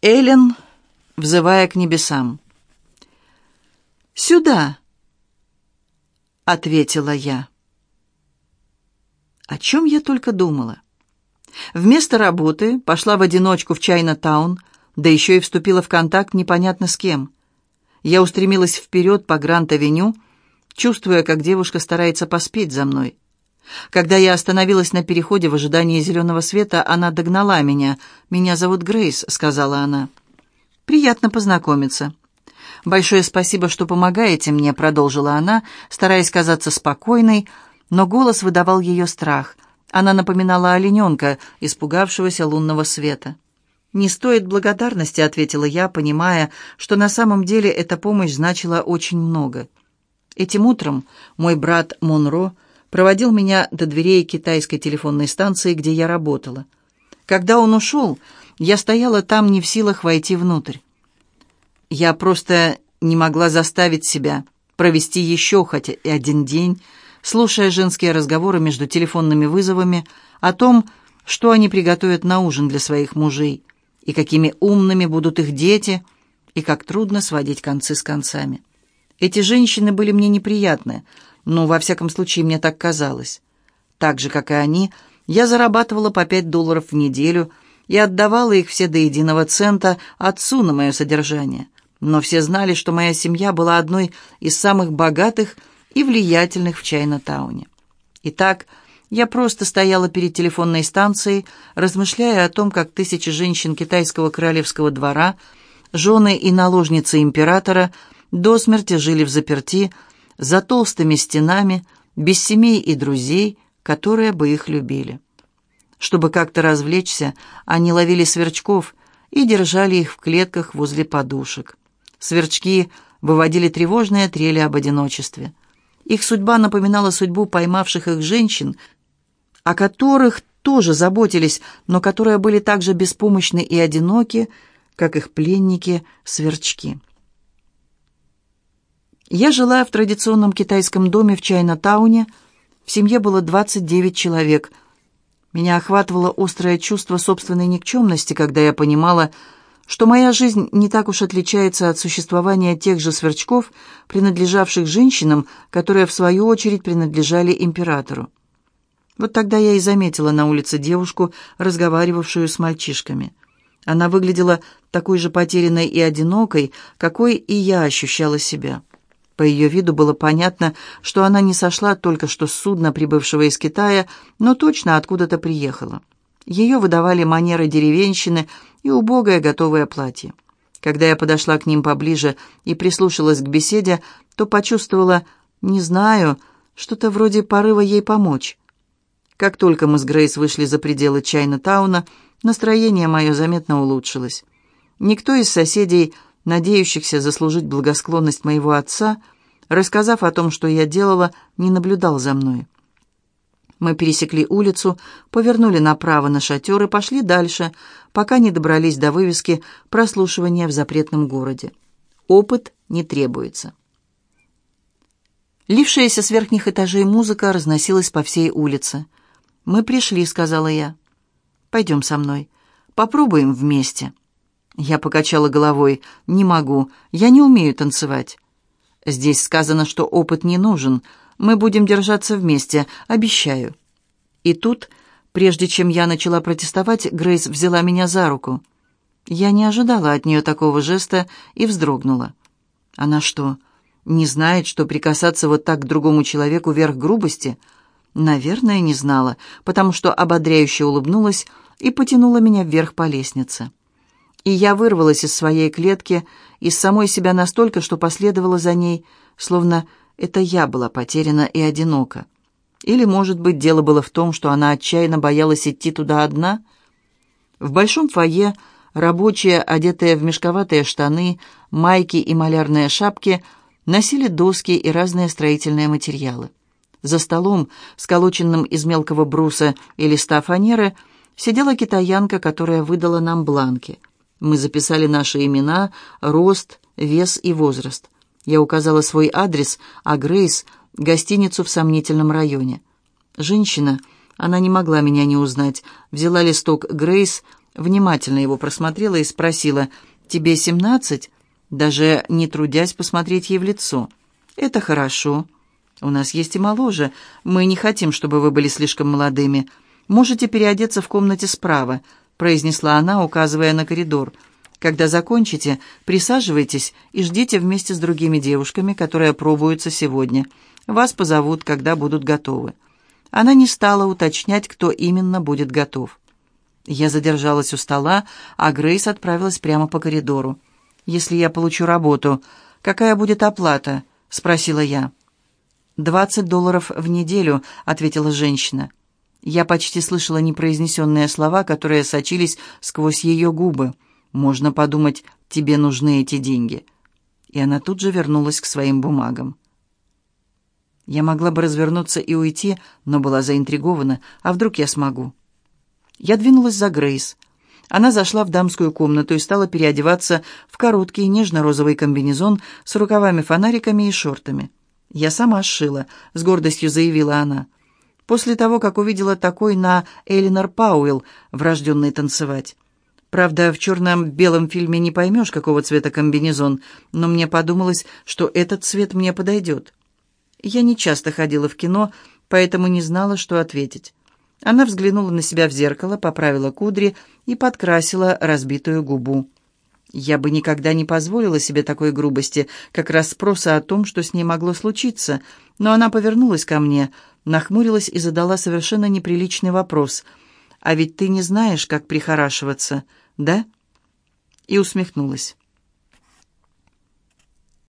Эллен, взывая к небесам. «Сюда!» — ответила я. О чем я только думала. Вместо работы пошла в одиночку в Чайна-таун, да еще и вступила в контакт непонятно с кем. Я устремилась вперед по Гранд-авеню, чувствуя, как девушка старается поспеть за мной. Когда я остановилась на переходе в ожидании зеленого света, она догнала меня. «Меня зовут Грейс», — сказала она. «Приятно познакомиться». «Большое спасибо, что помогаете мне», — продолжила она, стараясь казаться спокойной, но голос выдавал ее страх. Она напоминала олененка, испугавшегося лунного света. «Не стоит благодарности», — ответила я, понимая, что на самом деле эта помощь значила очень много. Этим утром мой брат Монро — проводил меня до дверей китайской телефонной станции, где я работала. Когда он ушел, я стояла там не в силах войти внутрь. Я просто не могла заставить себя провести еще хотя и один день, слушая женские разговоры между телефонными вызовами о том, что они приготовят на ужин для своих мужей, и какими умными будут их дети, и как трудно сводить концы с концами. Эти женщины были мне неприятны, но, во всяком случае, мне так казалось. Так же, как и они, я зарабатывала по пять долларов в неделю и отдавала их все до единого цента отцу на мое содержание. Но все знали, что моя семья была одной из самых богатых и влиятельных в Чайна-тауне. Итак, я просто стояла перед телефонной станцией, размышляя о том, как тысячи женщин китайского королевского двора, жены и наложницы императора, до смерти жили в заперти, за толстыми стенами, без семей и друзей, которые бы их любили. Чтобы как-то развлечься, они ловили сверчков и держали их в клетках возле подушек. Сверчки выводили тревожные трели об одиночестве. Их судьба напоминала судьбу поймавших их женщин, о которых тоже заботились, но которые были так же беспомощны и одиноки, как их пленники-сверчки. Я жила в традиционном китайском доме в Чайна-тауне. В семье было 29 человек. Меня охватывало острое чувство собственной никчемности, когда я понимала, что моя жизнь не так уж отличается от существования тех же сверчков, принадлежавших женщинам, которые, в свою очередь, принадлежали императору. Вот тогда я и заметила на улице девушку, разговаривавшую с мальчишками. Она выглядела такой же потерянной и одинокой, какой и я ощущала себя. По ее виду было понятно, что она не сошла только что с судна, прибывшего из Китая, но точно откуда-то приехала. Ее выдавали манеры деревенщины и убогое готовое платье. Когда я подошла к ним поближе и прислушалась к беседе, то почувствовала, не знаю, что-то вроде порыва ей помочь. Как только мы с Грейс вышли за пределы Чайна-тауна, настроение мое заметно улучшилось. Никто из соседей надеющихся заслужить благосклонность моего отца, рассказав о том, что я делала, не наблюдал за мной. Мы пересекли улицу, повернули направо на шатер и пошли дальше, пока не добрались до вывески прослушивания в запретном городе. Опыт не требуется. Лившаяся с верхних этажей музыка разносилась по всей улице. «Мы пришли», — сказала я. «Пойдем со мной. Попробуем вместе». Я покачала головой. «Не могу. Я не умею танцевать». «Здесь сказано, что опыт не нужен. Мы будем держаться вместе. Обещаю». И тут, прежде чем я начала протестовать, Грейс взяла меня за руку. Я не ожидала от нее такого жеста и вздрогнула. Она что, не знает, что прикасаться вот так к другому человеку верх грубости? Наверное, не знала, потому что ободряюще улыбнулась и потянула меня вверх по лестнице. И я вырвалась из своей клетки, из самой себя настолько, что последовала за ней, словно это я была потеряна и одинока. Или, может быть, дело было в том, что она отчаянно боялась идти туда одна? В большом фойе рабочие, одетые в мешковатые штаны, майки и малярные шапки, носили доски и разные строительные материалы. За столом, сколоченным из мелкого бруса и листа фанеры, сидела китаянка, которая выдала нам бланки — мы записали наши имена, рост, вес и возраст. Я указала свой адрес, а Грейс — гостиницу в сомнительном районе. Женщина, она не могла меня не узнать, взяла листок Грейс, внимательно его просмотрела и спросила, «Тебе семнадцать?» даже не трудясь посмотреть ей в лицо. «Это хорошо. У нас есть и моложе. Мы не хотим, чтобы вы были слишком молодыми. Можете переодеться в комнате справа», — произнесла она, указывая на коридор. «Когда закончите, присаживайтесь и ждите вместе с другими девушками, которые пробуются сегодня. Вас позовут, когда будут готовы». Она не стала уточнять, кто именно будет готов. Я задержалась у стола, а Грейс отправилась прямо по коридору. «Если я получу работу, какая будет оплата?» — спросила я. «Двадцать долларов в неделю», — ответила женщина. Я почти слышала непроизнесенные слова, которые сочились сквозь ее губы. «Можно подумать, тебе нужны эти деньги». И она тут же вернулась к своим бумагам. Я могла бы развернуться и уйти, но была заинтригована. А вдруг я смогу? Я двинулась за Грейс. Она зашла в дамскую комнату и стала переодеваться в короткий нежно-розовый комбинезон с рукавами-фонариками и шортами. «Я сама сшила», — с гордостью заявила она. После того, как увидела такой на Элинор Пауэлл, врожденный танцевать. Правда, в черно-белом фильме не поймешь, какого цвета комбинезон, но мне подумалось, что этот цвет мне подойдет. Я не часто ходила в кино, поэтому не знала, что ответить. Она взглянула на себя в зеркало, поправила кудри и подкрасила разбитую губу. Я бы никогда не позволила себе такой грубости, как расспроса о том, что с ней могло случиться, но она повернулась ко мне, нахмурилась и задала совершенно неприличный вопрос. «А ведь ты не знаешь, как прихорашиваться, да?» И усмехнулась.